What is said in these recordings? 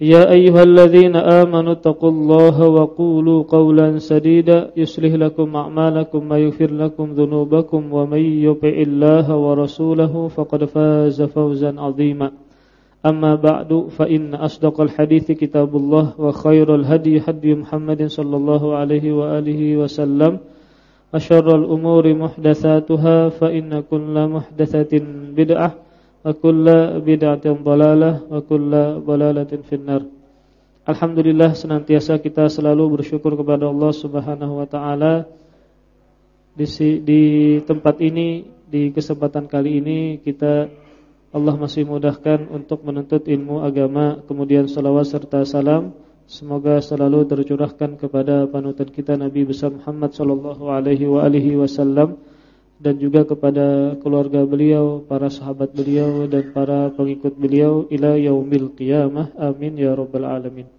يا أيها الذين آمنوا اتقوا الله وقولوا قولا سديدا يصلح لكم أعمالكم ويغفر لكم ذنوبكم ومن يطع الله ورسوله فقد فاز فوزا عظيما. أما بعد فإن أصدق الحديث كتاب الله وخير الهدي هدي محمد صلى الله عليه وآله وسلم وشر الأمور محدثاتها فإن كل محدثة بدعة kullu bid'atin dhalalah wa kullu dhalalatin finnar. Alhamdulillah senantiasa kita selalu bersyukur kepada Allah Subhanahu wa taala. Di di tempat ini di kesempatan kali ini kita Allah masih mudahkan untuk menuntut ilmu agama kemudian salawat serta salam. Semoga selalu tercurahkan kepada panutan kita Nabi besar Muhammad sallallahu alaihi wa alihi wasallam dan juga kepada keluarga beliau, para sahabat beliau dan para pengikut beliau ila yaumil qiyamah. Amin ya rabbal alamin.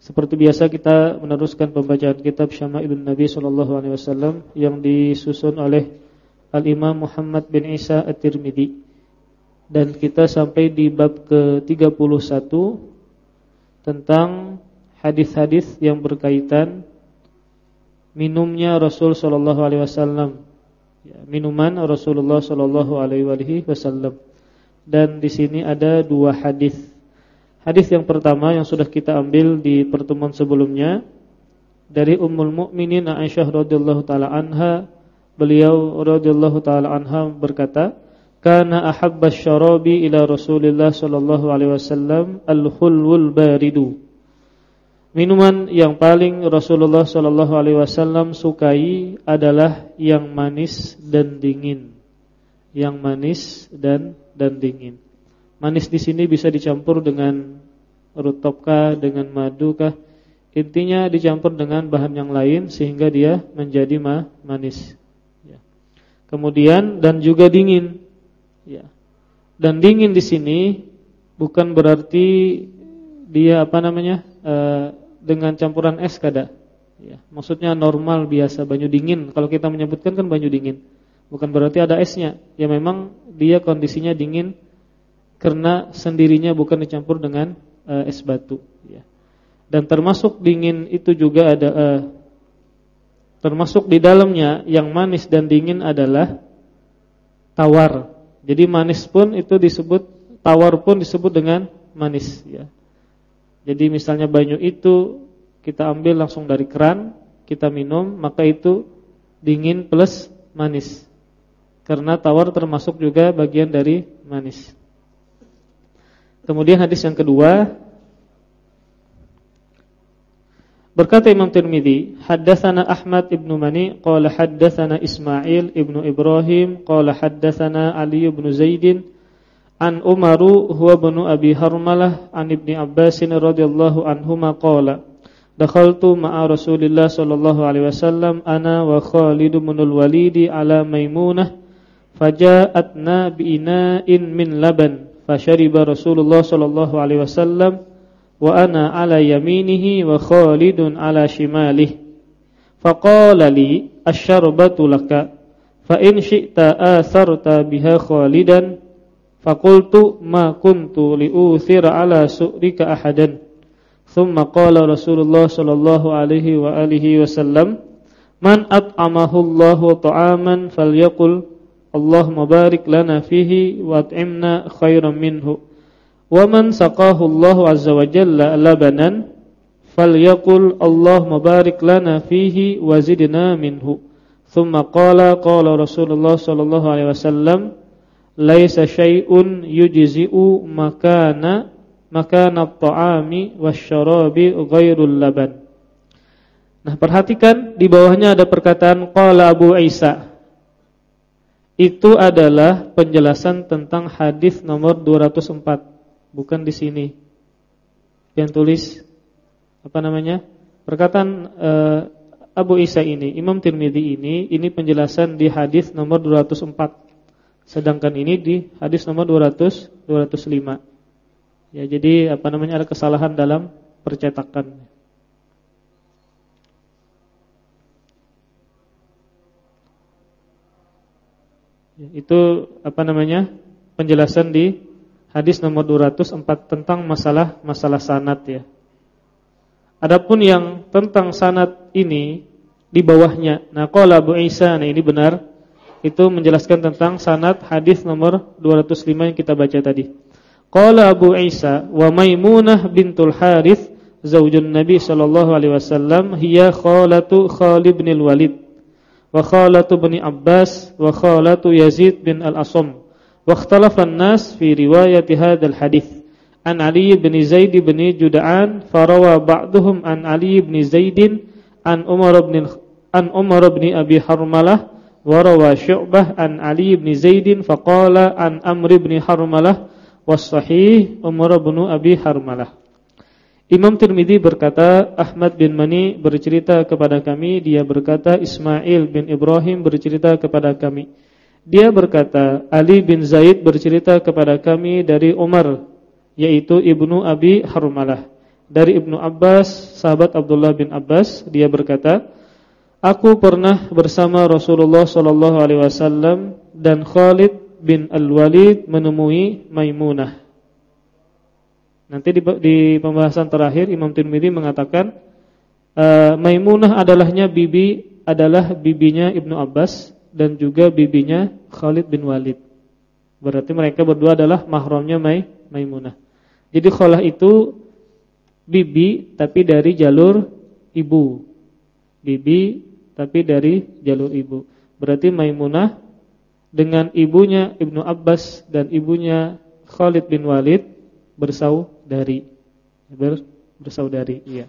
Seperti biasa kita meneruskan pembacaan kitab Syama'ilun Nabi sallallahu alaihi wasallam yang disusun oleh Al-Imam Muhammad bin Isa At-Tirmizi. Dan kita sampai di bab ke-31 tentang hadis-hadis yang berkaitan minumnya Rasul sallallahu alaihi wasallam minuman Rasulullah Shallallahu Alaihi Wasallam. Dan di sini ada dua hadis. Hadis yang pertama yang sudah kita ambil di pertemuan sebelumnya dari Ummul Mukminin Aisyah radhiyallahu taala anha, beliau radhiyallahu taala anha berkata, "Kana ahabbasy syarabi ila Rasulillah sallallahu alaihi wasallam al-khulwul baridu." Minuman yang paling Rasulullah Shallallahu Alaihi Wasallam sukai adalah yang manis dan dingin, yang manis dan dan dingin. Manis di sini bisa dicampur dengan rutopkah, dengan madu kah? Intinya dicampur dengan bahan yang lain sehingga dia menjadi ma manis. Ya. Kemudian dan juga dingin. Ya. Dan dingin di sini bukan berarti dia apa namanya? Uh, dengan campuran es kada. Ya, maksudnya normal biasa banyu dingin. Kalau kita menyebutkan kan banyu dingin. Bukan berarti ada esnya. Ya memang dia kondisinya dingin karena sendirinya bukan dicampur dengan uh, es batu, ya. Dan termasuk dingin itu juga ada uh, termasuk di dalamnya yang manis dan dingin adalah tawar. Jadi manis pun itu disebut tawar pun disebut dengan manis ya. Jadi misalnya banyu itu kita ambil langsung dari keran, kita minum, maka itu dingin plus manis. Karena tawar termasuk juga bagian dari manis. Kemudian hadis yang kedua Berkata Imam Tirmizi, haddatsana Ahmad ibnu Mani qala haddatsana Ismail ibnu Ibrahim qala haddatsana Ali ibnu Zaidin An Umaru huwa bnu Abi Harmalah an Ibni Abbas radhiyallahu anhuma qala Dakhaltu ma'a Rasulillah sallallahu alaihi wasallam ana wa Khalid bin al-Walid ala Maimunah faja'atna bi'ina'in min laban fashariba Rasulullah sallallahu alaihi wasallam wa ana ala yaminihi wa Khalidun ala shimalihi. Faqala li asy-syarbatu laka fa in syi'ta atharta biha Khalidan Fakultu ma kuntu liuthir ala su'rika ahadan. Thumma qala Rasulullah sallallahu alaihi wa alihi wasallam, "Man at'amahu Allahu ta'aman falyaqul Allahumma barik lana fihi wa at'imna khairan minhu." Wa man saqahu azza wa jalla labanan falyaqul Allahumma barik lana fihi wa zidna minhu. Thumma qala qala Rasulullah sallallahu alaihi wasallam laisa syai'un yujzi'u makana makana at-ta'ami wasyarabi ghairul laban. Nah, perhatikan di bawahnya ada perkataan qala Abu Isa. Itu adalah penjelasan tentang hadis nomor 204, bukan di sini. Yang tulis apa namanya? Perkataan uh, Abu Isa ini, Imam Tirmidzi ini, ini penjelasan di hadis nomor 204. Sedangkan ini di hadis nomor 200 205. Ya, jadi apa namanya ada kesalahan dalam percetakan. Ya, itu apa namanya? Penjelasan di hadis nomor 204 tentang masalah masalah sanad ya. Adapun yang tentang sanad ini di bawahnya. Nah, qala Abu Isa, nah ini benar. Itu menjelaskan tentang sanad hadis nomor 205 yang kita baca tadi. Qala Abu Isa wa Maimunah bintul Harith zaujun Nabi sallallahu alaihi wasallam hiya khalatu Khalid bin Walid wa khalatu bani Abbas wa khalatu Yazid bin Al-Asam wa ikhtalafa an-nas fi riwayat hadzal hadis an Ali bin Zaid bin Juda'an farawa ba'dhum an Ali bin Zaid an Umar bin an Umar bin Abi Harmalah wa rawa Syu'bah an Ali bin Zaid faqala an Amr bin Harmalah was sahih Umar bin Abi Harmalah Imam Tirmidzi berkata, Ahmad bin Mani bercerita kepada kami, dia berkata Ismail bin Ibrahim bercerita kepada kami. Dia berkata, Ali bin Zaid bercerita kepada kami dari Umar, yaitu Ibnu Abi Harmalah. Dari Ibnu Abbas, sahabat Abdullah bin Abbas, dia berkata, Aku pernah bersama Rasulullah sallallahu alaihi wasallam dan Khalid bin Al-Walid menemui Maimunah. Nanti di, di pembahasan terakhir Imam Tirmidzi mengatakan uh, Maimunah adalahnya bibi adalah bibinya Ibnu Abbas dan juga bibinya Khalid bin Walid. Berarti mereka berdua adalah mahramnya Mai Maimunah. Jadi Khalah itu bibi tapi dari jalur ibu. Bibi tapi dari jalur ibu. Berarti Maimunah dengan ibunya Ibnu Abbas dan ibunya Khalid bin Walid bersaudari. Ber, bersaudari, iya.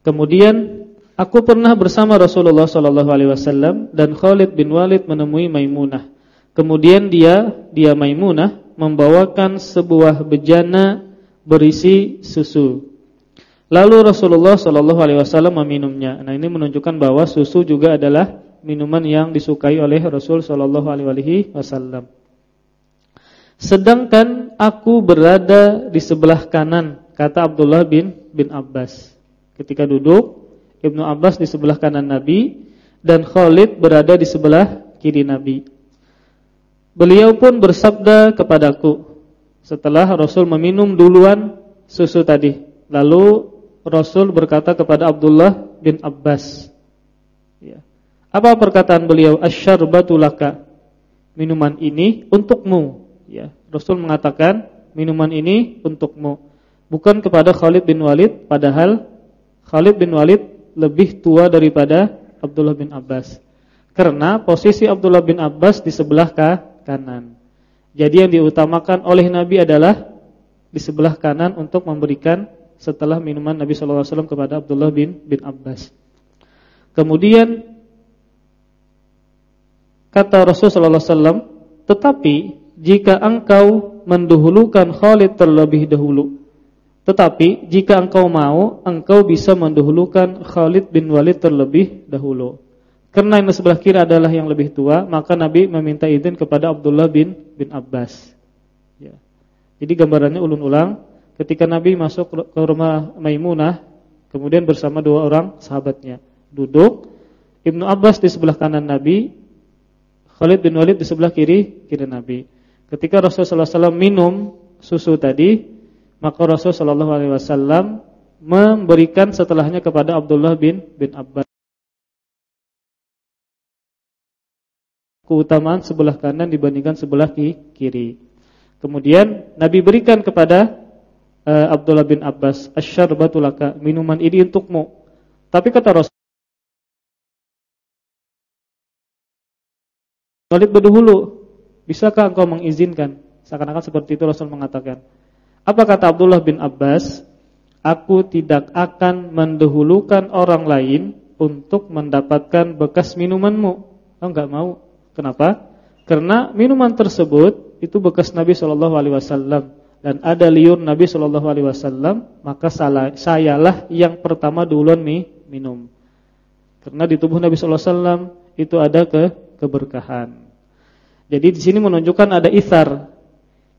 Kemudian aku pernah bersama Rasulullah sallallahu alaihi wasallam dan Khalid bin Walid menemui Maimunah. Kemudian dia, dia Maimunah membawakan sebuah bejana berisi susu. Lalu Rasulullah sallallahu alaihi wasallam meminumnya. Nah, ini menunjukkan bahwa susu juga adalah minuman yang disukai oleh Rasul sallallahu alaihi wasallam. Sedangkan aku berada di sebelah kanan, kata Abdullah bin bin Abbas. Ketika duduk, Ibnu Abbas di sebelah kanan Nabi dan Khalid berada di sebelah kiri Nabi. Beliau pun bersabda kepadaku setelah Rasul meminum duluan susu tadi. Lalu Rasul berkata kepada Abdullah bin Abbas. Ya. Apa perkataan beliau? Asyarbatu laka. Minuman ini untukmu ya Rasul mengatakan minuman ini untukmu bukan kepada Khalid bin Walid padahal Khalid bin Walid lebih tua daripada Abdullah bin Abbas karena posisi Abdullah bin Abbas di sebelah kanan jadi yang diutamakan oleh Nabi adalah di sebelah kanan untuk memberikan setelah minuman Nabi sallallahu alaihi wasallam kepada Abdullah bin bin Abbas kemudian kata Rasul sallallahu alaihi wasallam tetapi jika engkau mendahulukan Khalid terlebih dahulu. Tetapi jika engkau mau, engkau bisa mendahulukan Khalid bin Walid terlebih dahulu. Karena yang sebelah kiri adalah yang lebih tua, maka Nabi meminta izin kepada Abdullah bin bin Abbas. Ya. Jadi gambarannya ulun ulang, ketika Nabi masuk ke rumah Maimunah, kemudian bersama dua orang sahabatnya duduk, Ibnu Abbas di sebelah kanan Nabi, Khalid bin Walid di sebelah kiri kiri Nabi. Ketika Rasulullah SAW minum susu tadi, maka Rasulullah SAW memberikan setelahnya kepada Abdullah bin bin Abbas. Keutamaan sebelah kanan dibandingkan sebelah kiri. Kemudian Nabi berikan kepada uh, Abdullah bin Abbas, "Asyarbatu laka, minuman ini untukmu." Tapi kata Rasul Khalid berdahulu Bisakah engkau mengizinkan? Seakan-akan seperti itu Rasul mengatakan. Apa kata Abdullah bin Abbas? Aku tidak akan mendahulukan orang lain untuk mendapatkan bekas minumanmu. Oh enggak mau. Kenapa? Karena minuman tersebut itu bekas Nabi Shallallahu alaihi wasallam dan ada liur Nabi Shallallahu alaihi wasallam, maka salah, sayalah yang pertama duluan minum. Karena di tubuh Nabi Shallallahu alaihi wasallam itu ada ke keberkahan. Jadi di sini menunjukkan ada ithar.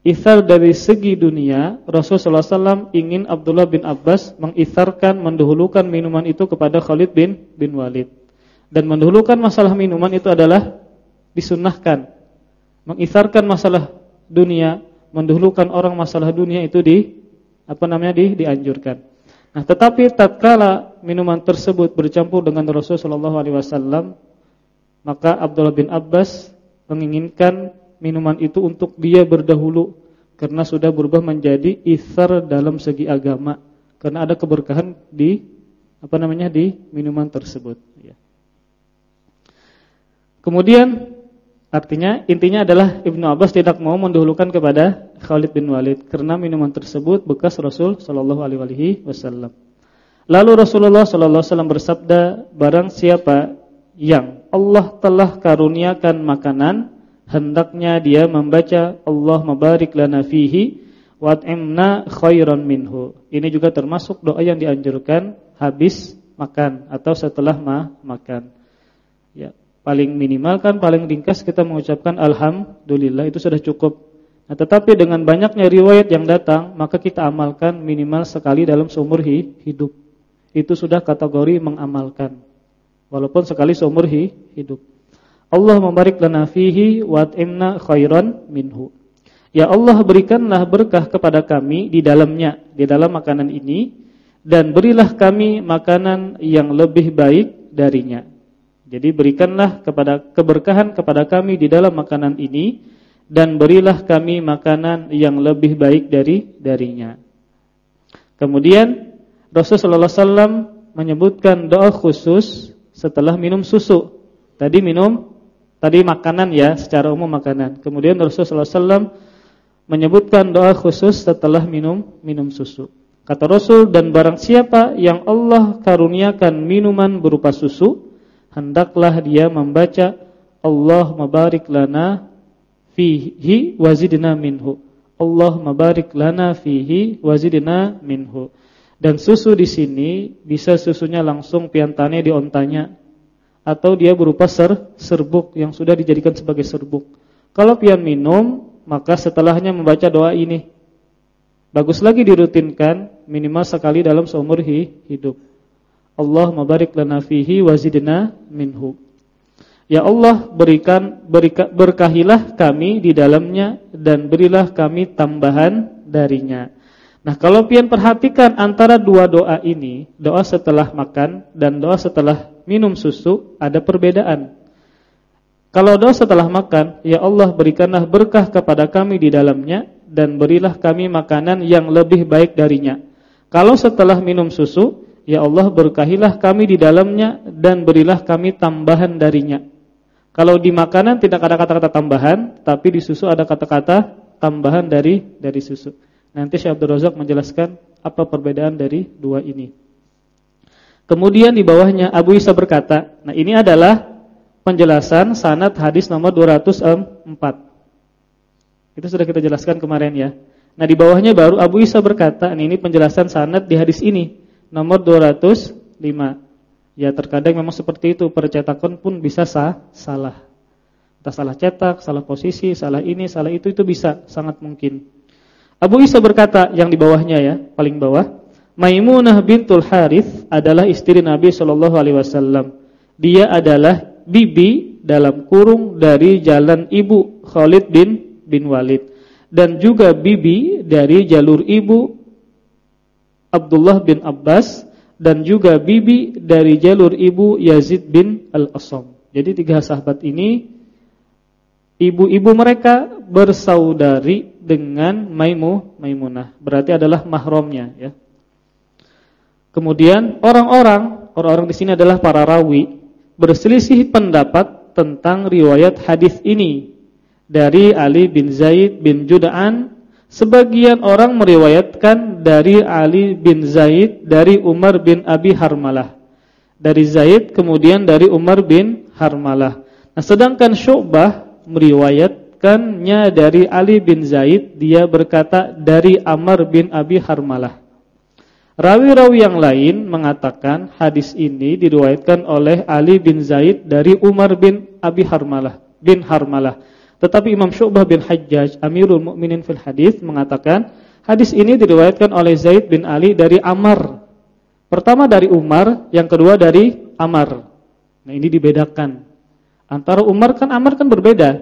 Ithar dari segi dunia, Rasulullah SAW ingin Abdullah bin Abbas mengitharkan, mendahulukan minuman itu kepada Khalid bin bin Walid. Dan mendahulukan masalah minuman itu adalah disunahkan. Mengitharkan masalah dunia, mendahulukan orang masalah dunia itu di apa namanya di dianjurkan. Nah, tetapi tatkala minuman tersebut bercampur dengan Rasulullah SAW, maka Abdullah bin Abbas menginginkan minuman itu untuk dia berdahulu karena sudah berubah menjadi ithar dalam segi agama karena ada keberkahan di apa namanya di minuman tersebut ya. Kemudian artinya intinya adalah Ibnu Abbas tidak mau mendahulukan kepada Khalid bin Walid karena minuman tersebut bekas Rasul sallallahu alaihi wasallam. Lalu Rasulullah sallallahu alaihi wasallam bersabda, barang siapa yang Allah telah karuniakan makanan hendaknya dia membaca Allah mabarik lana fihi wat'imna khairan minhu. Ini juga termasuk doa yang dianjurkan habis makan atau setelah ma makan. Ya, paling minimal kan paling ringkas kita mengucapkan alhamdulillah itu sudah cukup. Nah, tetapi dengan banyaknya riwayat yang datang, maka kita amalkan minimal sekali dalam seumur hidup. Itu sudah kategori mengamalkan walaupun sekali seumur hidup. Allah membarik lana fihi wa at'imna khairan minhu. Ya Allah berikanlah berkah kepada kami di dalamnya, di dalam makanan ini dan berilah kami makanan yang lebih baik darinya. Jadi berikanlah kepada keberkahan kepada kami di dalam makanan ini dan berilah kami makanan yang lebih baik dari darinya. Kemudian Rasulullah SAW menyebutkan doa khusus setelah minum susu. Tadi minum, tadi makanan ya, secara umum makanan. Kemudian Rasulullah SAW menyebutkan doa khusus setelah minum minum susu. Kata Rasul dan barang siapa yang Allah karuniakan minuman berupa susu, hendaklah dia membaca Allah mabarik lana fihi wazidna minhu. Allah mabarik lana fihi wazidna minhu. Dan susu di sini bisa susunya langsung piantannya di ontanya atau dia berupa ser serbuk yang sudah dijadikan sebagai serbuk. Kalau pian minum, maka setelahnya membaca doa ini. Bagus lagi dirutinkan minimal sekali dalam seumur hidup. Allah mabarik lana fihi wazidna minhu. Ya Allah berikan berika, berkahilah kami di dalamnya dan berilah kami tambahan darinya. Nah, kalau pian perhatikan antara dua doa ini, doa setelah makan dan doa setelah minum susu, ada perbedaan. Kalau doa setelah makan, ya Allah berikanlah berkah kepada kami di dalamnya dan berilah kami makanan yang lebih baik darinya. Kalau setelah minum susu, ya Allah berkahilah kami di dalamnya dan berilah kami tambahan darinya. Kalau di makanan tidak ada kata-kata tambahan, tapi di susu ada kata-kata tambahan dari dari susu. Nanti Syekh Abdul Razak menjelaskan apa perbedaan dari dua ini. Kemudian di bawahnya Abu Isa berkata, nah ini adalah penjelasan sanad hadis nomor 204. Itu sudah kita jelaskan kemarin ya. Nah di bawahnya baru Abu Isa berkata, nah ini penjelasan sanad di hadis ini nomor 205. Ya terkadang memang seperti itu percetakan pun bisa sah, salah. Entah salah cetak, salah posisi, salah ini, salah itu itu bisa sangat mungkin. Abu Isa berkata yang di bawahnya ya, paling bawah, Maimunah bintul Harith adalah istri Nabi Shallallahu alaihi wasallam. Dia adalah bibi dalam kurung dari jalan ibu Khalid bin bin Walid dan juga bibi dari jalur ibu Abdullah bin Abbas dan juga bibi dari jalur ibu Yazid bin Al-Asam. Jadi tiga sahabat ini ibu-ibu mereka bersaudari dengan Maimu Maimunah. Berarti adalah mahramnya ya. Kemudian orang-orang, orang-orang di sini adalah para rawi berselisih pendapat tentang riwayat hadis ini. dari Ali bin Zaid bin Juda'an. Sebagian orang meriwayatkan dari Ali bin Zaid dari Umar bin Abi Harmalah. Dari Zaid kemudian dari Umar bin Harmalah. Nah, sedangkan Syu'bah meriwayatkannya dari Ali bin Zaid, dia berkata dari Amr bin Abi Harmalah. Rawi-rawi yang lain mengatakan hadis ini diriwayatkan oleh Ali bin Zaid dari Umar bin Abi Harmalah bin Harmalah. Tetapi Imam Syu'bah bin Hajjaj Amirul Mukminin fil hadis mengatakan hadis ini diriwayatkan oleh Zaid bin Ali dari Amr. Pertama dari Umar, yang kedua dari Amr. Nah, ini dibedakan. Antara Umar kan Amr kan berbeda.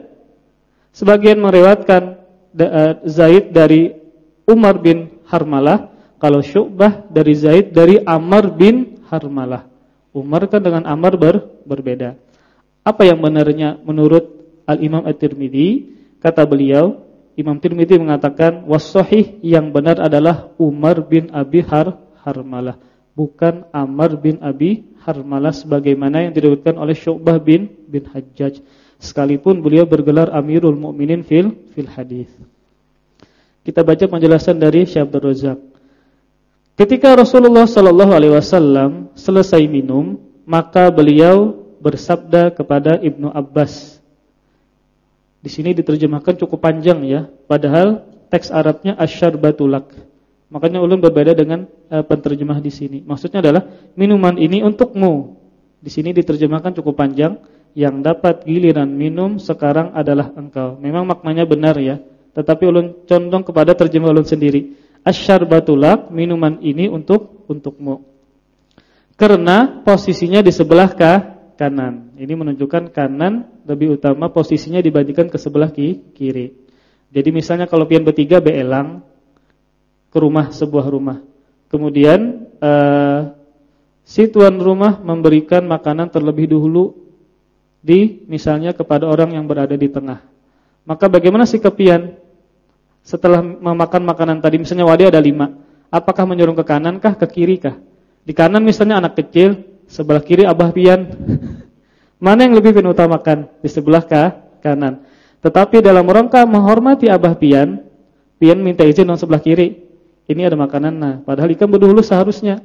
Sebagian meriwayatkan eh, Zaid dari Umar bin Harmalah, kalau Syu'bah dari Zaid dari Amr bin Harmalah. Umar kan dengan Amr ber, berbeda. Apa yang benarnya menurut Al-Imam At-Tirmidzi, kata beliau, Imam Tirmidzi mengatakan was-sahih yang benar adalah Umar bin Abi Har Harmalah, bukan Amr bin Abi Harmalah sebagaimana yang diriwayatkan oleh Syu'bah bin bin Hajjaj. Sekalipun beliau bergelar Amirul Mukminin fil fil hadis. Kita baca penjelasan dari Syekh Abdul. Ketika Rasulullah sallallahu alaihi wasallam selesai minum, maka beliau bersabda kepada Ibnu Abbas di sini diterjemahkan cukup panjang ya, padahal teks Arabnya asyarbatulak. Makanya ulun berbeda dengan uh, penterjemah di sini. Maksudnya adalah minuman ini untukmu. Di sini diterjemahkan cukup panjang, yang dapat giliran minum sekarang adalah engkau. Memang maknanya benar ya, tetapi ulun condong kepada terjemah ulun sendiri. Asyarbatulak, minuman ini untuk untukmu. Karena posisinya di sebelah kanan. Ini menunjukkan kanan lebih utama posisinya dibandingkan ke sebelah kiri. Jadi misalnya kalau pian bertiga beelang ke rumah sebuah rumah. Kemudian uh, si tuan rumah memberikan makanan terlebih dahulu di misalnya kepada orang yang berada di tengah. Maka bagaimana si kepian setelah memakan makanan tadi misalnya wadah ada lima, apakah menyorong ke kanan kah ke kiri kah? Di kanan misalnya anak kecil, sebelah kiri abah pian. Mana yang lebih utamakan? Di sebelah kah? kanan. Tetapi dalam rangka menghormati abah pian, pian minta izin di sebelah kiri. Ini ada makanan nah, padahal ikan berdahulu seharusnya.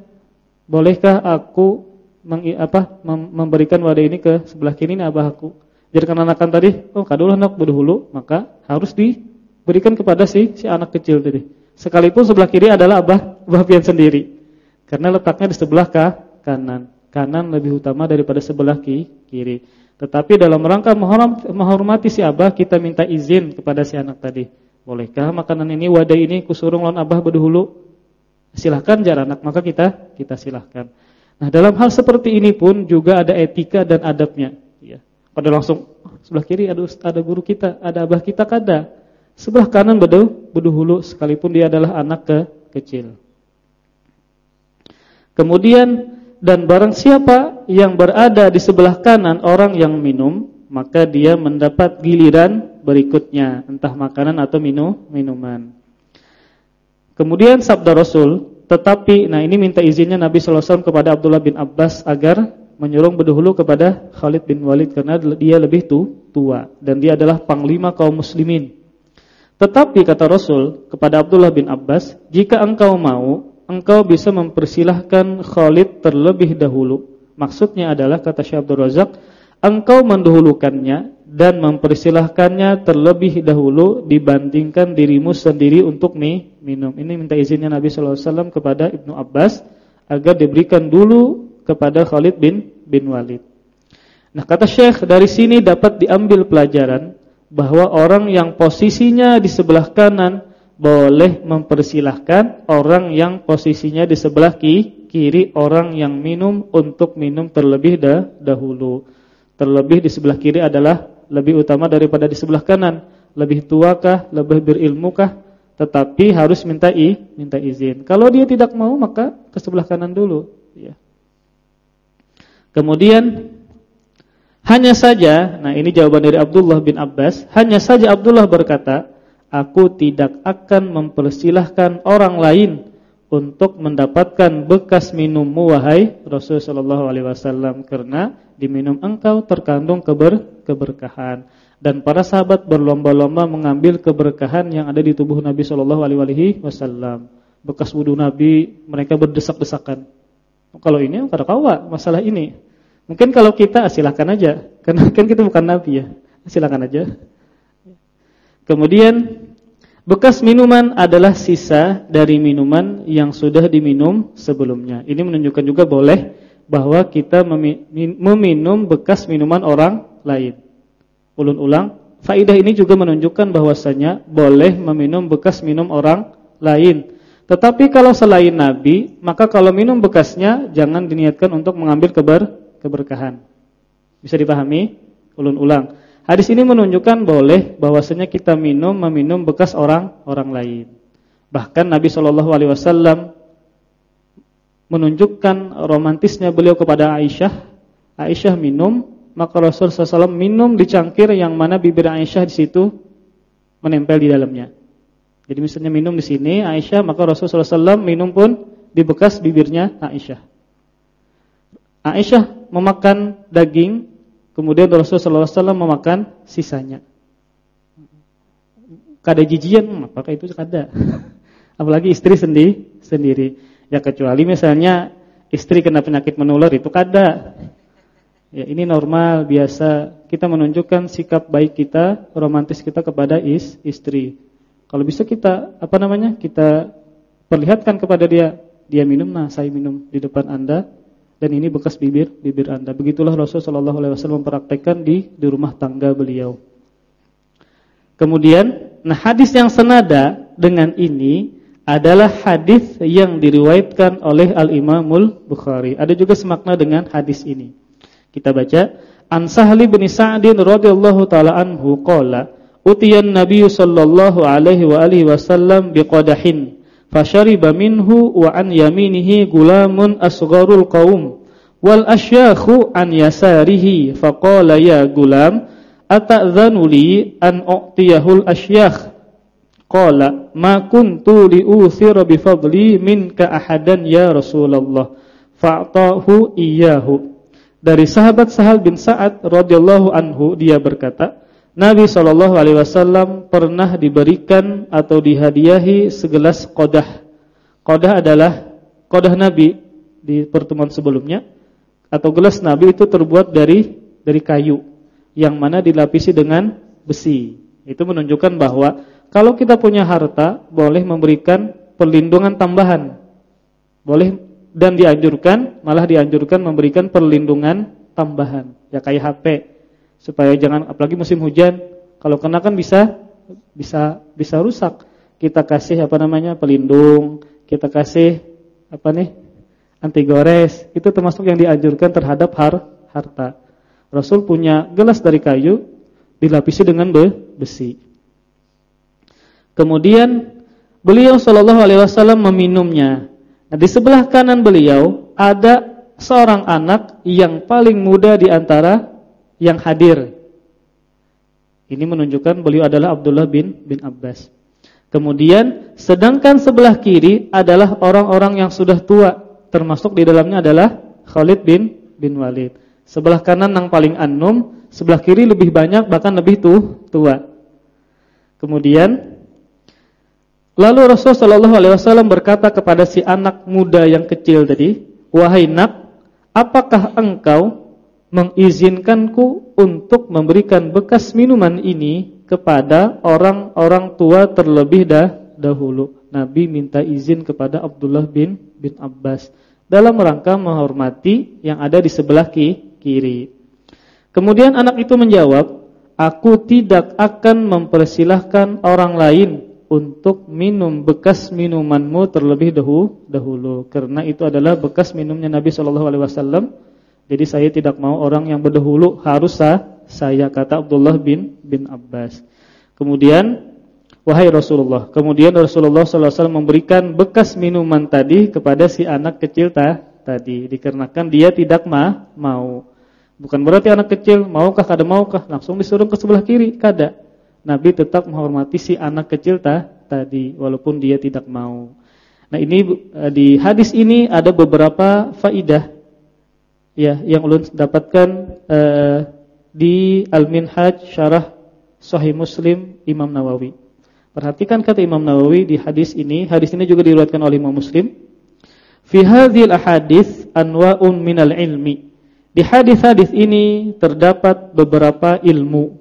Bolehkah aku meng, apa, mem, memberikan wadah ini ke sebelah kiri ini abah aku? Jadi karena anak tadi, oh kadulah anak berdahulu, maka harus diberikan kepada si si anak kecil tadi. Sekalipun sebelah kiri adalah abah abah pian sendiri. Karena letaknya di sebelah kah? kanan kanan lebih utama daripada sebelah kiri. Tetapi dalam rangka menghormati si abah kita minta izin kepada si anak tadi. Bolehkah makanan ini wadah ini kusurung lawan abah berdahulu? Silahkan jar anak maka kita kita silahkan. Nah dalam hal seperti ini pun juga ada etika dan adabnya. Ya. Pada langsung sebelah kiri ada ada guru kita, ada abah kita kada. Sebelah kanan berdahulu sekalipun dia adalah anak ke kecil. Kemudian dan barang siapa yang berada di sebelah kanan orang yang minum, maka dia mendapat giliran berikutnya, entah makanan atau minum minuman. Kemudian sabda Rasul, tetapi nah ini minta izinnya Nabi sallallahu alaihi wasallam kepada Abdullah bin Abbas agar menyuruh berdahulu kepada Khalid bin Walid karena dia lebih tua dan dia adalah panglima kaum muslimin. Tetapi kata Rasul kepada Abdullah bin Abbas, jika engkau mau engkau bisa mempersilahkan Khalid terlebih dahulu. Maksudnya adalah kata Syekh Abdul Razak, engkau mendahulukannya dan mempersilahkannya terlebih dahulu dibandingkan dirimu sendiri untuk mi minum. Ini minta izinnya Nabi sallallahu alaihi wasallam kepada Ibnu Abbas agar diberikan dulu kepada Khalid bin bin Walid. Nah, kata Syekh dari sini dapat diambil pelajaran bahwa orang yang posisinya di sebelah kanan boleh mempersilahkan orang yang posisinya di sebelah kiri orang yang minum untuk minum terlebih dah, dahulu. Terlebih di sebelah kiri adalah lebih utama daripada di sebelah kanan. Lebih tuakah, lebih berilmukah, tetapi harus minta i, minta izin. Kalau dia tidak mau maka ke sebelah kanan dulu, ya. Kemudian hanya saja, nah ini jawaban dari Abdullah bin Abbas, hanya saja Abdullah berkata, aku tidak akan mempersilahkan orang lain untuk mendapatkan bekas minummu wahai Rasul sallallahu alaihi wasallam karena diminum engkau terkandung keber keberkahan dan para sahabat berlomba-lomba mengambil keberkahan yang ada di tubuh Nabi Shallallahu alaihi wasallam. Bekas wudhu Nabi, mereka berdesak-desakan. Kalau ini kada kawa masalah ini. Mungkin kalau kita silakan aja, karena kan kita bukan nabi ya. Silakan aja. Kemudian bekas minuman adalah sisa dari minuman yang sudah diminum sebelumnya. Ini menunjukkan juga boleh bahwa kita meminum bekas minuman orang lain. Ulun ulang, faidah ini juga menunjukkan bahwasanya boleh meminum bekas minum orang lain. Tetapi kalau selain Nabi, maka kalau minum bekasnya jangan diniatkan untuk mengambil keber keberkahan. Bisa dipahami? Ulun ulang. Hadis ini menunjukkan boleh bahwasanya kita minum meminum bekas orang orang lain. Bahkan Nabi Shallallahu alaihi wasallam menunjukkan romantisnya beliau kepada Aisyah. Aisyah minum maka Rasul SAW minum di cangkir yang mana bibir Aisyah di situ menempel di dalamnya. Jadi misalnya minum di sini Aisyah, maka Rasul SAW minum pun di bekas bibirnya Aisyah. Aisyah memakan daging, kemudian Rasul SAW memakan sisanya. Kada jijian, apakah itu kada? Apalagi istri sendiri, sendiri. Ya kecuali misalnya istri kena penyakit menular itu kada. Ya, ini normal, biasa. Kita menunjukkan sikap baik kita, romantis kita kepada is, istri. Kalau bisa kita apa namanya? Kita perlihatkan kepada dia, dia minum, nah saya minum di depan Anda dan ini bekas bibir bibir Anda. Begitulah Rasulullah wasallam mempraktekkan di di rumah tangga beliau. Kemudian, nah hadis yang senada dengan ini adalah hadis yang diriwayatkan oleh Al-Imamul Bukhari. Ada juga semakna dengan hadis ini. Kita baca An Sahli bin Sa'din radhiyallahu taala anhu qala utiyan Nabi sallallahu alaihi wa alihi wasallam biqadahin fashariba minhu wa an yaminihi gulamun asgharul qaum wal asyakhu an yasarihi. Faqala ya gulam ata'dhanu li an u'tiyahul asyakh qala ma kuntu li'uthira bi fadli minka ahadan ya Rasulullah fa'tahu iyyahu. Dari sahabat Sahal bin Sa'ad radhiyallahu anhu dia berkata, Nabi Shallallahu alaihi wasallam pernah diberikan atau dihadiahi segelas kodah. Kodah adalah kodah Nabi di pertemuan sebelumnya atau gelas Nabi itu terbuat dari dari kayu yang mana dilapisi dengan besi. Itu menunjukkan bahwa kalau kita punya harta boleh memberikan perlindungan tambahan. Boleh dan dianjurkan malah dianjurkan memberikan perlindungan tambahan ya kayak HP supaya jangan apalagi musim hujan kalau kena kan bisa bisa bisa rusak. Kita kasih apa namanya pelindung kita kasih apa nih anti gores. Itu termasuk yang dianjurkan terhadap har, harta. Rasul punya gelas dari kayu dilapisi dengan be, besi. Kemudian beliau Shallallahu alaihi wasallam meminumnya. Nah, di sebelah kanan beliau ada seorang anak yang paling muda di antara yang hadir. Ini menunjukkan beliau adalah Abdullah bin bin Abbas. Kemudian sedangkan sebelah kiri adalah orang-orang yang sudah tua, termasuk di dalamnya adalah Khalid bin bin Walid. Sebelah kanan yang paling annum, sebelah kiri lebih banyak bahkan lebih tuh tua. Kemudian Lalu Rasulullah Shallallahu Alaihi Wasallam berkata kepada si anak muda yang kecil tadi, wahai nak, apakah engkau mengizinkanku untuk memberikan bekas minuman ini kepada orang-orang tua terlebih dah dahulu? Nabi minta izin kepada Abdullah bin bin Abbas dalam rangka menghormati yang ada di sebelah kiri. Kemudian anak itu menjawab, aku tidak akan mempersilahkan orang lain untuk minum bekas minumanmu terlebih dahulu, dahulu karena itu adalah bekas minumnya Nabi Shallallahu alaihi wasallam. Jadi saya tidak mau orang yang berdahulu harus sah, saya kata Abdullah bin bin Abbas. Kemudian wahai Rasulullah, kemudian Rasulullah sallallahu alaihi wasallam memberikan bekas minuman tadi kepada si anak kecil ta, tadi dikarenakan dia tidak ma, mau. Bukan berarti anak kecil maukah kada maukah langsung disuruh ke sebelah kiri, kada. Nabi tetap menghormati si anak kecil ta, tadi walaupun dia tidak mau. Nah, ini eh, di hadis ini ada beberapa faidah ya yang ulun dapatkan uh, di Al-Minhaj Syarah Sahih Muslim Imam Nawawi. Perhatikan kata Imam Nawawi di hadis ini, hadis ini juga diriwayatkan oleh Imam Muslim. Fi hadhil ahadits anwa'un minal ilmi. Di hadis-hadis ini terdapat beberapa ilmu.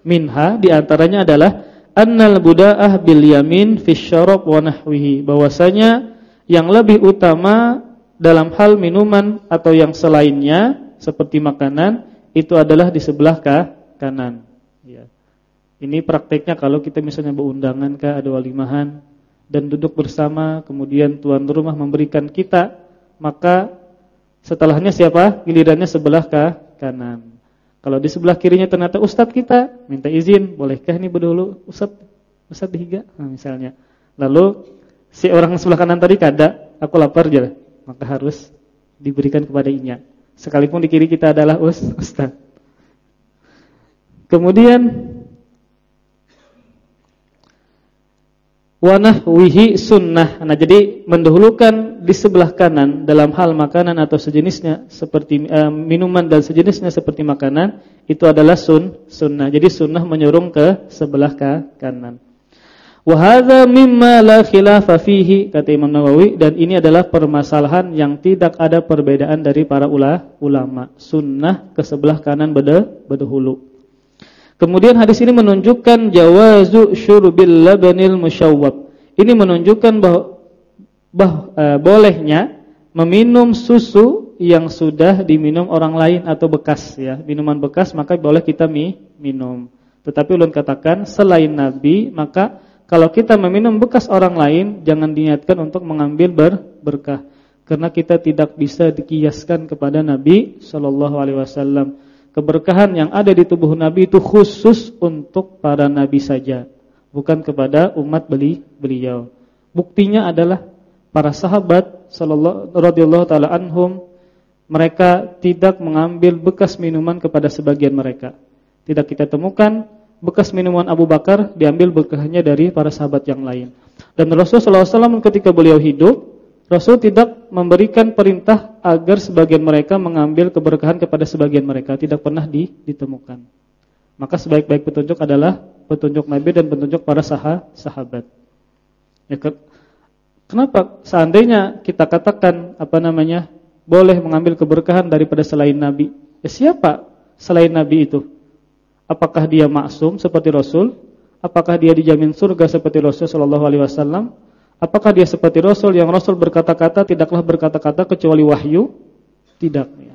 Minha di antaranya adalah annal buda'ah bil yamin fi syarab wa nahwihi. Bahwasanya yang lebih utama dalam hal minuman atau yang selainnya seperti makanan itu adalah di sebelah kanan. Ya. Ini prakteknya kalau kita misalnya berundangan kah ada walimahan dan duduk bersama kemudian tuan rumah memberikan kita maka setelahnya siapa? Gilirannya sebelah kah? kanan. Kalau di sebelah kirinya ternyata ustadz kita minta izin, bolehkah ini berdulu ustadz ustadz dihiga nah, misalnya. Lalu si orang sebelah kanan tadi kada, aku lapar aja maka harus diberikan kepada inya. Sekalipun di kiri kita adalah us, ustaz. Kemudian wanah wihi sunnah. Nah, jadi mendahulukan di sebelah kanan dalam hal makanan atau sejenisnya seperti uh, minuman dan sejenisnya seperti makanan itu adalah sun sunnah. Jadi sunnah menyurung ke sebelah ke kanan. Wa hadza mimma la khilafa fihi kata Imam Nawawi dan ini adalah permasalahan yang tidak ada perbedaan dari para ulama. Sunnah ke sebelah kanan beda berdahulu. Kemudian hadis ini menunjukkan jawazu syurbil labanil musyawwab. Ini menunjukkan bahwa bah, e, bolehnya meminum susu yang sudah diminum orang lain atau bekas ya. Minuman bekas maka boleh kita mi, minum. Tetapi ulun katakan selain nabi maka kalau kita meminum bekas orang lain, jangan diniatkan untuk mengambil ber berkah. Karena kita tidak bisa dikiaskan kepada Nabi Shallallahu Alaihi Wasallam. Keberkahan yang ada di tubuh Nabi itu khusus untuk para Nabi saja, bukan kepada umat beli beliau. Buktinya adalah para sahabat Shallallahu radhiyallahu taala anhum mereka tidak mengambil bekas minuman kepada sebagian mereka. Tidak kita temukan bekas minuman Abu Bakar diambil bekasnya dari para sahabat yang lain. Dan Rasulullah SAW ketika beliau hidup, Rasul tidak memberikan perintah agar sebagian mereka mengambil keberkahan kepada sebagian mereka, tidak pernah ditemukan. Maka sebaik-baik petunjuk adalah petunjuk Nabi dan petunjuk para sahabat. Ya, kenapa seandainya kita katakan apa namanya boleh mengambil keberkahan daripada selain Nabi? Ya siapa selain Nabi itu? Apakah dia maksum seperti Rasul? Apakah dia dijamin surga seperti Rasul sallallahu alaihi wasallam? Apakah dia seperti Rasul yang Rasul berkata-kata tidaklah berkata-kata kecuali wahyu? Tidak ya.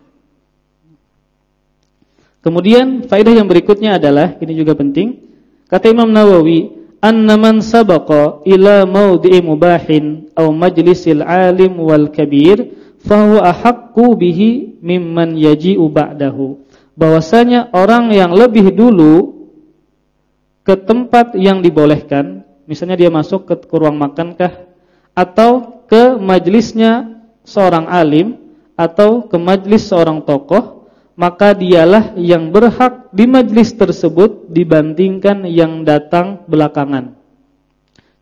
Kemudian faedah yang berikutnya adalah ini juga penting. Kata Imam Nawawi, "Annaman sabaqa ila mawdi'i mubahin aw majlisil alim wal kabir, fahuwa ahaqqu bihi mimman yaji'u ba'dahu." Bahwasanya orang yang lebih dulu ke tempat yang dibolehkan, misalnya dia masuk ke, ke ruang makankah atau ke majlisnya seorang alim atau ke majlis seorang tokoh, maka dialah yang berhak di majlis tersebut dibandingkan yang datang belakangan.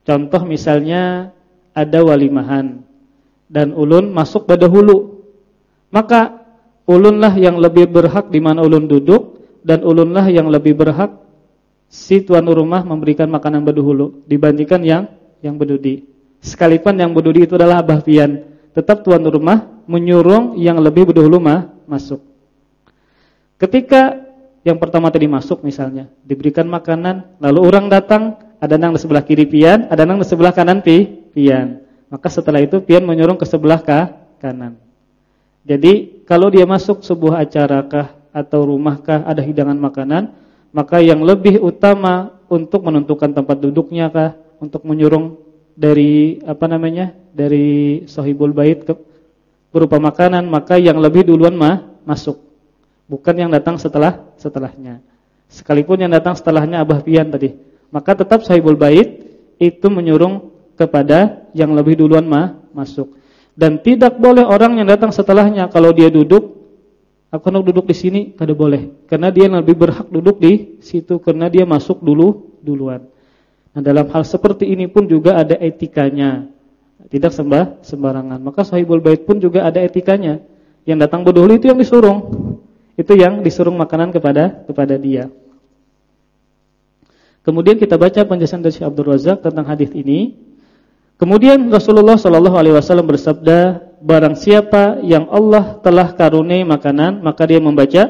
Contoh misalnya ada walimahan dan ulun masuk pada hulu. Maka ulunlah yang lebih berhak di mana ulun duduk dan ulunlah yang lebih berhak si tuan rumah memberikan makanan berdahulu dibandingkan yang yang berdudi. Sekalipun yang berdudi itu adalah abah pian, tetap tuan rumah menyuruh yang lebih berdahulu mah masuk. Ketika yang pertama tadi masuk misalnya, diberikan makanan, lalu orang datang, ada nang di sebelah kiri pian, ada nang di sebelah kanan pi, pian. Maka setelah itu pian menyuruh ke sebelah ka, kanan. Jadi kalau dia masuk sebuah acara kah atau rumahkah ada hidangan makanan, maka yang lebih utama untuk menentukan tempat duduknya kah, untuk menyuruh dari apa namanya? dari sahibul bait ke berupa makanan, maka yang lebih duluan mah masuk. Bukan yang datang setelah setelahnya. Sekalipun yang datang setelahnya Abah Pian tadi, maka tetap sahibul bait itu menyuruh kepada yang lebih duluan mah masuk. Dan tidak boleh orang yang datang setelahnya kalau dia duduk aku nak duduk di sini kada boleh karena dia lebih berhak duduk di situ karena dia masuk dulu duluan. Nah, dalam hal seperti ini pun juga ada etikanya. Tidak sembah sembarangan. Maka sahibul bait pun juga ada etikanya. Yang datang berdahulu itu yang disuruh. Itu yang disuruh makanan kepada kepada dia. Kemudian kita baca penjelasan dari Syekh Abdul Razak tentang hadis ini. Kemudian Rasulullah Shallallahu alaihi wasallam bersabda, barang siapa yang Allah telah karuniai makanan, maka dia membaca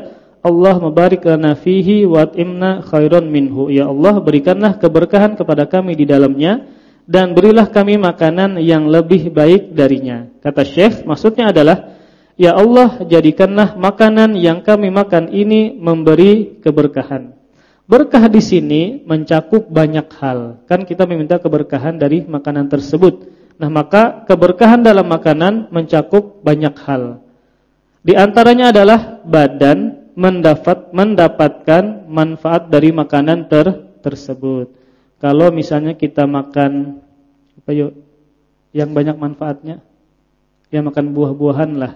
Allah mubarik lana fihi wa imna khairan minhu. Ya Allah, berikanlah keberkahan kepada kami di dalamnya dan berilah kami makanan yang lebih baik darinya. Kata Syekh, maksudnya adalah Ya Allah, jadikanlah makanan yang kami makan ini memberi keberkahan. Berkah di sini mencakup banyak hal. Kan kita meminta keberkahan dari makanan tersebut. Nah, maka keberkahan dalam makanan mencakup banyak hal. Di antaranya adalah badan mendapat mendapatkan manfaat dari makanan ter, tersebut. Kalau misalnya kita makan apa yuk yang banyak manfaatnya? Ya makan buah-buahan lah.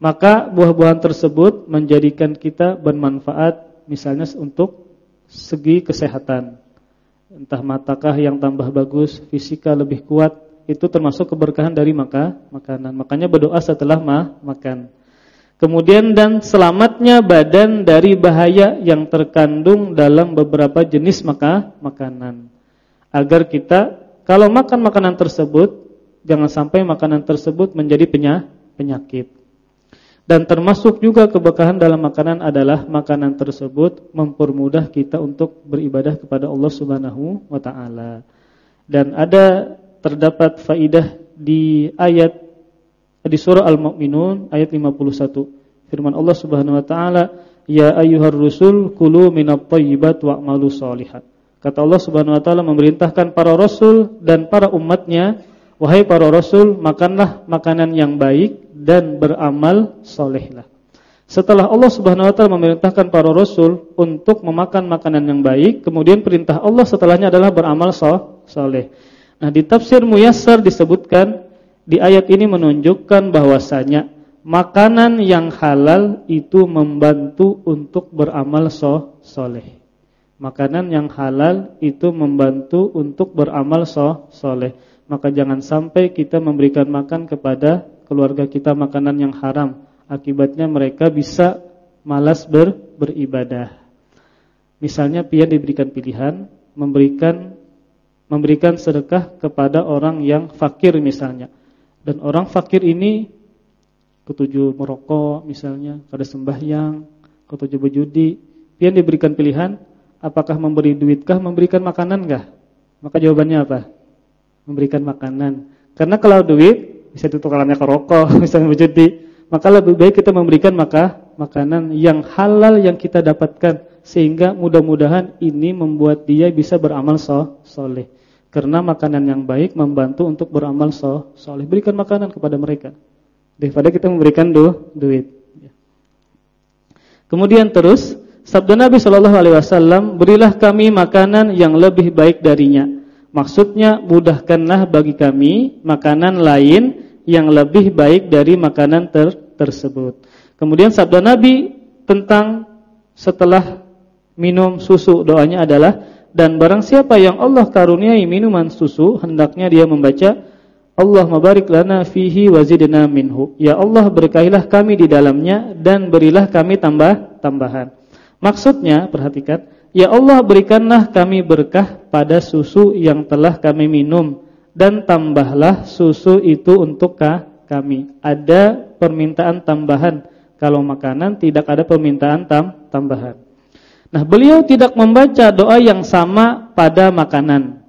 Maka buah-buahan tersebut menjadikan kita bermanfaat misalnya untuk segi kesehatan. Entah matakah yang tambah bagus, fisika lebih kuat, itu termasuk keberkahan dari maka makanan. Makanya berdoa setelah ma makan. Kemudian dan selamatnya badan dari bahaya yang terkandung dalam beberapa jenis maka makanan. Agar kita kalau makan makanan tersebut jangan sampai makanan tersebut menjadi penyakit. Dan termasuk juga keberkahan dalam makanan adalah makanan tersebut mempermudah kita untuk beribadah kepada Allah Subhanahu wa taala. Dan ada terdapat faidah di ayat di surah Al-Mu'minun ayat 51. Firman Allah Subhanahu wa taala, "Ya ayyuhar rusul kulu minat thayyibat wa'malu shalihat." Kata Allah Subhanahu wa taala memerintahkan para rasul dan para umatnya Wahai para rasul, makanlah makanan yang baik dan beramal solehlah. Setelah Allah Subhanahu wa taala memerintahkan para rasul untuk memakan makanan yang baik, kemudian perintah Allah setelahnya adalah beramal soleh. Nah, di tafsir Muyassar disebutkan di ayat ini menunjukkan bahwasanya makanan yang halal itu membantu untuk beramal soleh. Makanan yang halal itu membantu untuk beramal soleh maka jangan sampai kita memberikan makan kepada keluarga kita makanan yang haram. Akibatnya mereka bisa malas ber, beribadah. Misalnya pian diberikan pilihan memberikan memberikan sedekah kepada orang yang fakir misalnya. Dan orang fakir ini ketujuh merokok misalnya, kada sembahyang, ketujuh berjudi. Pian diberikan pilihan apakah memberi duitkah, memberikan makanan enggak? Maka jawabannya apa? memberikan makanan. Karena kalau duit bisa ditukarnya ke rokok, misalnya berjudi, maka lebih baik kita memberikan maka makanan yang halal yang kita dapatkan sehingga mudah-mudahan ini membuat dia bisa beramal so, soleh. Karena makanan yang baik membantu untuk beramal so, soleh. Berikan makanan kepada mereka daripada kita memberikan du, duit. Ya. Kemudian terus sabda Nabi Shallallahu Alaihi Wasallam, berilah kami makanan yang lebih baik darinya Maksudnya mudahkanlah bagi kami makanan lain yang lebih baik dari makanan ter tersebut. Kemudian sabda Nabi tentang setelah minum susu doanya adalah dan barang siapa yang Allah karuniai minuman susu hendaknya dia membaca Allah mabarik lana fihi wazidna minhu. Ya Allah berkahilah kami di dalamnya dan berilah kami tambah tambahan. Maksudnya perhatikan Ya Allah berikanlah kami berkah pada susu yang telah kami minum dan tambahlah susu itu untuk kami. Ada permintaan tambahan. Kalau makanan tidak ada permintaan tam tambahan. Nah, beliau tidak membaca doa yang sama pada makanan.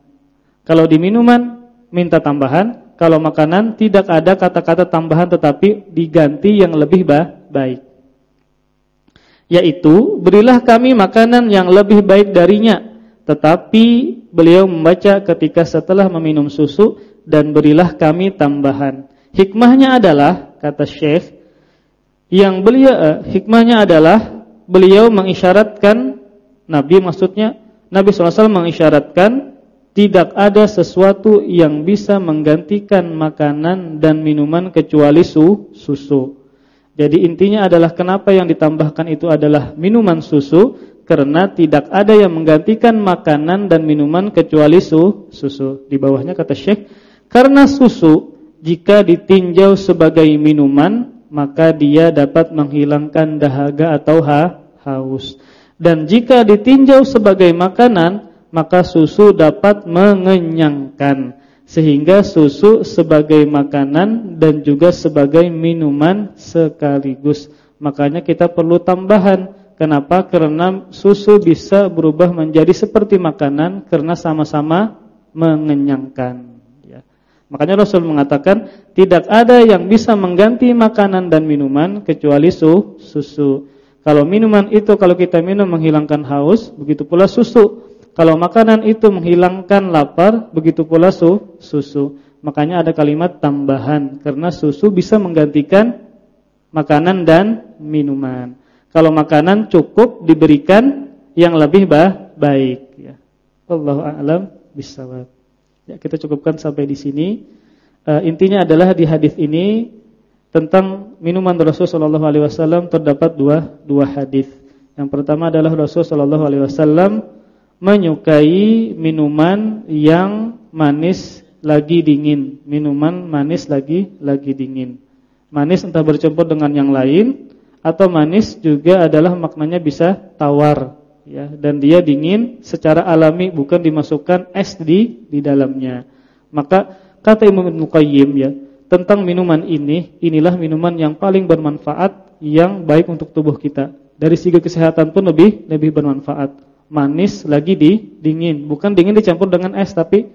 Kalau di minuman minta tambahan, kalau makanan tidak ada kata-kata tambahan tetapi diganti yang lebih baik yaitu berilah kami makanan yang lebih baik darinya tetapi beliau membaca ketika setelah meminum susu dan berilah kami tambahan hikmahnya adalah kata Syekh yang beliau eh, hikmahnya adalah beliau mengisyaratkan Nabi maksudnya Nabi SAW mengisyaratkan tidak ada sesuatu yang bisa menggantikan makanan dan minuman kecuali su, susu. Jadi intinya adalah kenapa yang ditambahkan itu adalah minuman susu karena tidak ada yang menggantikan makanan dan minuman kecuali su, susu. Di bawahnya kata Syekh, karena susu jika ditinjau sebagai minuman maka dia dapat menghilangkan dahaga atau ha, haus. Dan jika ditinjau sebagai makanan maka susu dapat mengenyangkan sehingga susu sebagai makanan dan juga sebagai minuman sekaligus. Makanya kita perlu tambahan. Kenapa? Karena susu bisa berubah menjadi seperti makanan karena sama-sama mengenyangkan. Ya. Makanya Rasul mengatakan tidak ada yang bisa mengganti makanan dan minuman kecuali su, susu. Kalau minuman itu kalau kita minum menghilangkan haus, begitu pula susu. Kalau makanan itu menghilangkan lapar, begitu pula su, susu. Makanya ada kalimat tambahan karena susu bisa menggantikan makanan dan minuman. Kalau makanan cukup diberikan yang lebih bah, baik ya. Allahu a'lam bishawab. Ya, kita cukupkan sampai di sini. Uh, intinya adalah di hadis ini tentang minuman Rasul sallallahu alaihi wasallam terdapat dua dua hadis. Yang pertama adalah Rasul sallallahu alaihi wasallam menyukai minuman yang manis lagi dingin, minuman manis lagi lagi dingin. Manis entah bercampur dengan yang lain atau manis juga adalah maknanya bisa tawar ya dan dia dingin secara alami bukan dimasukkan es di di dalamnya. Maka kata Imam Ibnu Qayyim ya, tentang minuman ini, inilah minuman yang paling bermanfaat yang baik untuk tubuh kita. Dari segi kesehatan pun lebih lebih bermanfaat. Manis lagi di dingin, bukan dingin dicampur dengan es tapi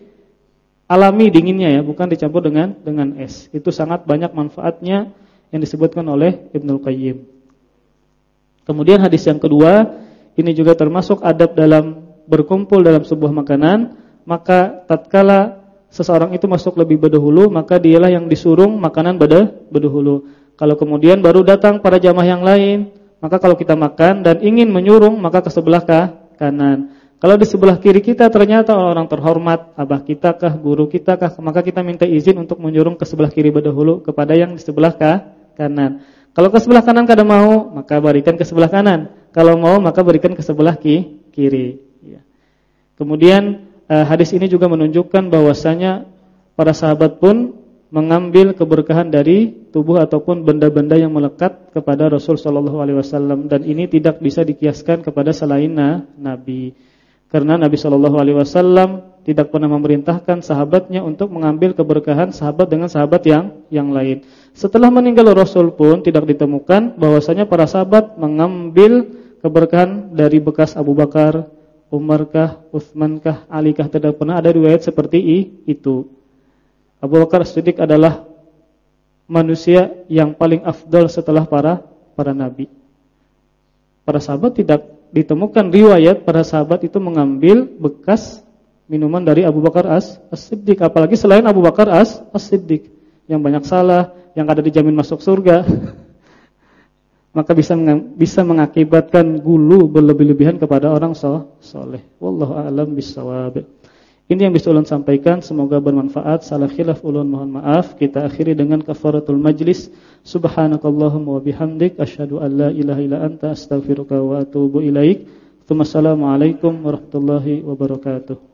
alami dinginnya ya, bukan dicampur dengan dengan es. Itu sangat banyak manfaatnya yang disebutkan oleh Ibnu Qayyim. Kemudian hadis yang kedua, ini juga termasuk adab dalam berkumpul dalam sebuah makanan, maka tatkala seseorang itu masuk lebih berdahulu, maka dialah yang disuruh makanan pada berdahulu. Kalau kemudian baru datang para jamaah yang lain, maka kalau kita makan dan ingin menyurung, maka ke sebelah kah? kanan. Kalau di sebelah kiri kita ternyata orang terhormat, abah kita kah, guru kita kah, maka kita minta izin untuk menyurung ke sebelah kiri berdahulu kepada yang di sebelah kah? kanan. Kalau ke sebelah kanan kada mau, maka berikan ke sebelah kanan. Kalau mau, maka berikan ke sebelah ki, kiri. Ya. Kemudian eh, hadis ini juga menunjukkan bahwasanya para sahabat pun mengambil keberkahan dari tubuh ataupun benda-benda yang melekat kepada Rasul Shallallahu Alaihi Wasallam dan ini tidak bisa dikiaskan kepada selain Nabi. Karena Nabi Shallallahu Alaihi Wasallam tidak pernah memerintahkan sahabatnya untuk mengambil keberkahan sahabat dengan sahabat yang yang lain. Setelah meninggal Rasul pun tidak ditemukan bahwasanya para sahabat mengambil keberkahan dari bekas Abu Bakar, Umar kah, Utsman kah, Ali kah tidak pernah ada riwayat seperti itu. Abu Bakar Siddiq adalah manusia yang paling afdal setelah para para nabi. Para sahabat tidak ditemukan riwayat para sahabat itu mengambil bekas minuman dari Abu Bakar As-Siddiq apalagi selain Abu Bakar As-Siddiq yang banyak salah, yang ada dijamin masuk surga. Maka bisa bisa mengakibatkan gulu berlebih-lebihan kepada orang soleh. Wallahu a'lam bishawab. Ini yang bisa ulun sampaikan, semoga bermanfaat. Salah khilaf ulun mohon maaf. Kita akhiri dengan kafaratul majlis. Subhanakallahumma wa bihamdik asyhadu an la ilaha illa anta astaghfiruka wa atubu ilaik. Wassalamualaikum warahmatullahi wabarakatuh.